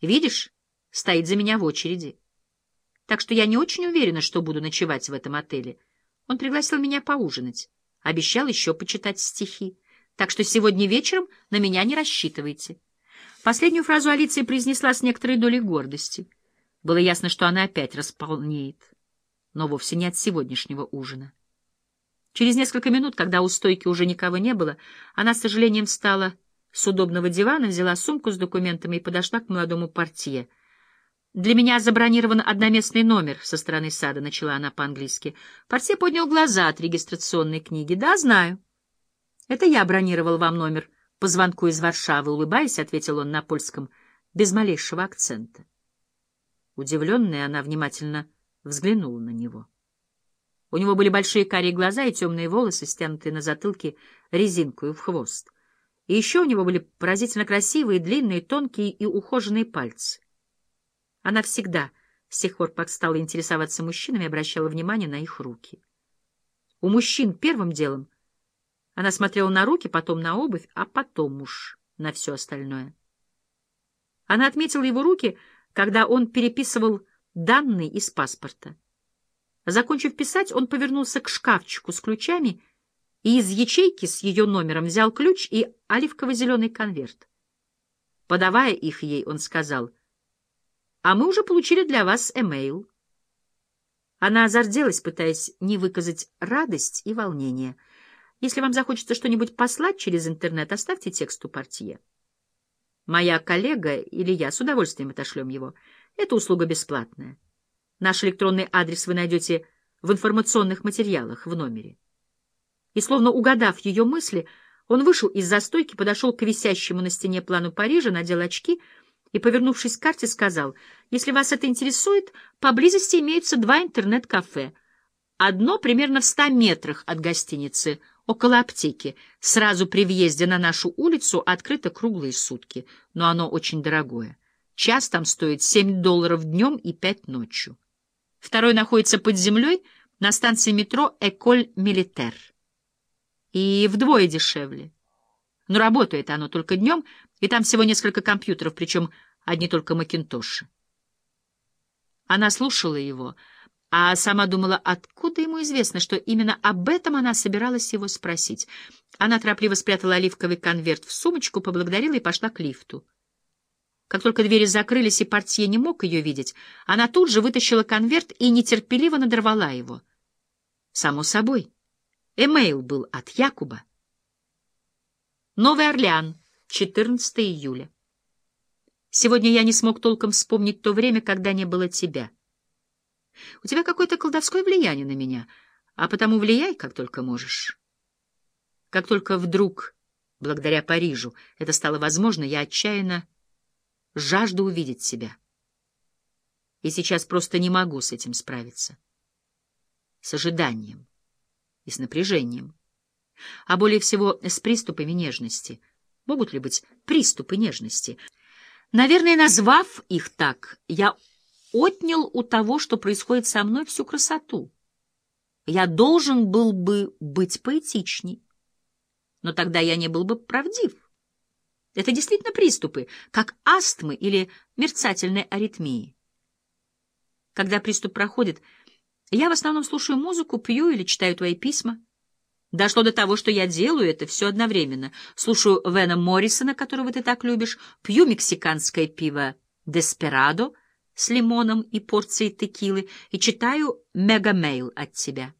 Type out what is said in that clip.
Видишь, стоит за меня в очереди. Так что я не очень уверена, что буду ночевать в этом отеле. Он пригласил меня поужинать, обещал еще почитать стихи. Так что сегодня вечером на меня не рассчитывайте. Последнюю фразу Алиция произнесла с некоторой долей гордости. Было ясно, что она опять располнеет, но вовсе не от сегодняшнего ужина. Через несколько минут, когда у стойки уже никого не было, она с сожалением встала с удобного дивана, взяла сумку с документами и подошла к молодому портье. «Для меня забронирован одноместный номер со стороны сада», — начала она по-английски. Портье поднял глаза от регистрационной книги. «Да, знаю. Это я бронировал вам номер по звонку из Варшавы», — улыбаясь, ответил он на польском, без малейшего акцента. Удивленная, она внимательно взглянула на него. У него были большие карие глаза и темные волосы, стянутые на затылке резинкой в хвост. И еще у него были поразительно красивые, длинные, тонкие и ухоженные пальцы. Она всегда, с тех пор, как стала интересоваться мужчинами, обращала внимание на их руки. У мужчин первым делом она смотрела на руки, потом на обувь, а потом уж на все остальное. Она отметила его руки, когда он переписывал данные из паспорта. Закончив писать, он повернулся к шкафчику с ключами и из ячейки с ее номером взял ключ и оливково-зеленый конверт. Подавая их ей, он сказал, «А мы уже получили для вас эмейл». Она озарделась, пытаясь не выказать радость и волнение. «Если вам захочется что-нибудь послать через интернет, оставьте текст у портье. Моя коллега или я с удовольствием отошлем его. Это услуга бесплатная». Наш электронный адрес вы найдете в информационных материалах в номере. И, словно угадав ее мысли, он вышел из застойки, подошел к висящему на стене плану Парижа, надел очки и, повернувшись к карте, сказал, «Если вас это интересует, поблизости имеются два интернет-кафе. Одно примерно в ста метрах от гостиницы, около аптеки. Сразу при въезде на нашу улицу открыто круглые сутки, но оно очень дорогое. Час там стоит семь долларов днем и пять ночью. Второй находится под землей на станции метро «Эколь Милитер». И вдвое дешевле. Но работает оно только днем, и там всего несколько компьютеров, причем одни только макинтоши. Она слушала его, а сама думала, откуда ему известно, что именно об этом она собиралась его спросить. Она торопливо спрятала оливковый конверт в сумочку, поблагодарила и пошла к лифту. Как только двери закрылись и портье не мог ее видеть, она тут же вытащила конверт и нетерпеливо надорвала его. Само собой, эмейл был от Якуба. Новый Орлеан, 14 июля. Сегодня я не смог толком вспомнить то время, когда не было тебя. У тебя какое-то колдовское влияние на меня, а потому влияй, как только можешь. Как только вдруг, благодаря Парижу, это стало возможно, я отчаянно жажду увидеть себя. И сейчас просто не могу с этим справиться. С ожиданием и с напряжением. А более всего с приступами нежности. Могут ли быть приступы нежности? Наверное, назвав их так, я отнял у того, что происходит со мной, всю красоту. Я должен был бы быть поэтичней. Но тогда я не был бы правдив. Это действительно приступы, как астмы или мерцательной аритмии. Когда приступ проходит, я в основном слушаю музыку, пью или читаю твои письма. Дошло до того, что я делаю это все одновременно. Слушаю Вэна Моррисона, которого ты так любишь, пью мексиканское пиво «Десперадо» с лимоном и порцией текилы и читаю «Мегамейл» от тебя.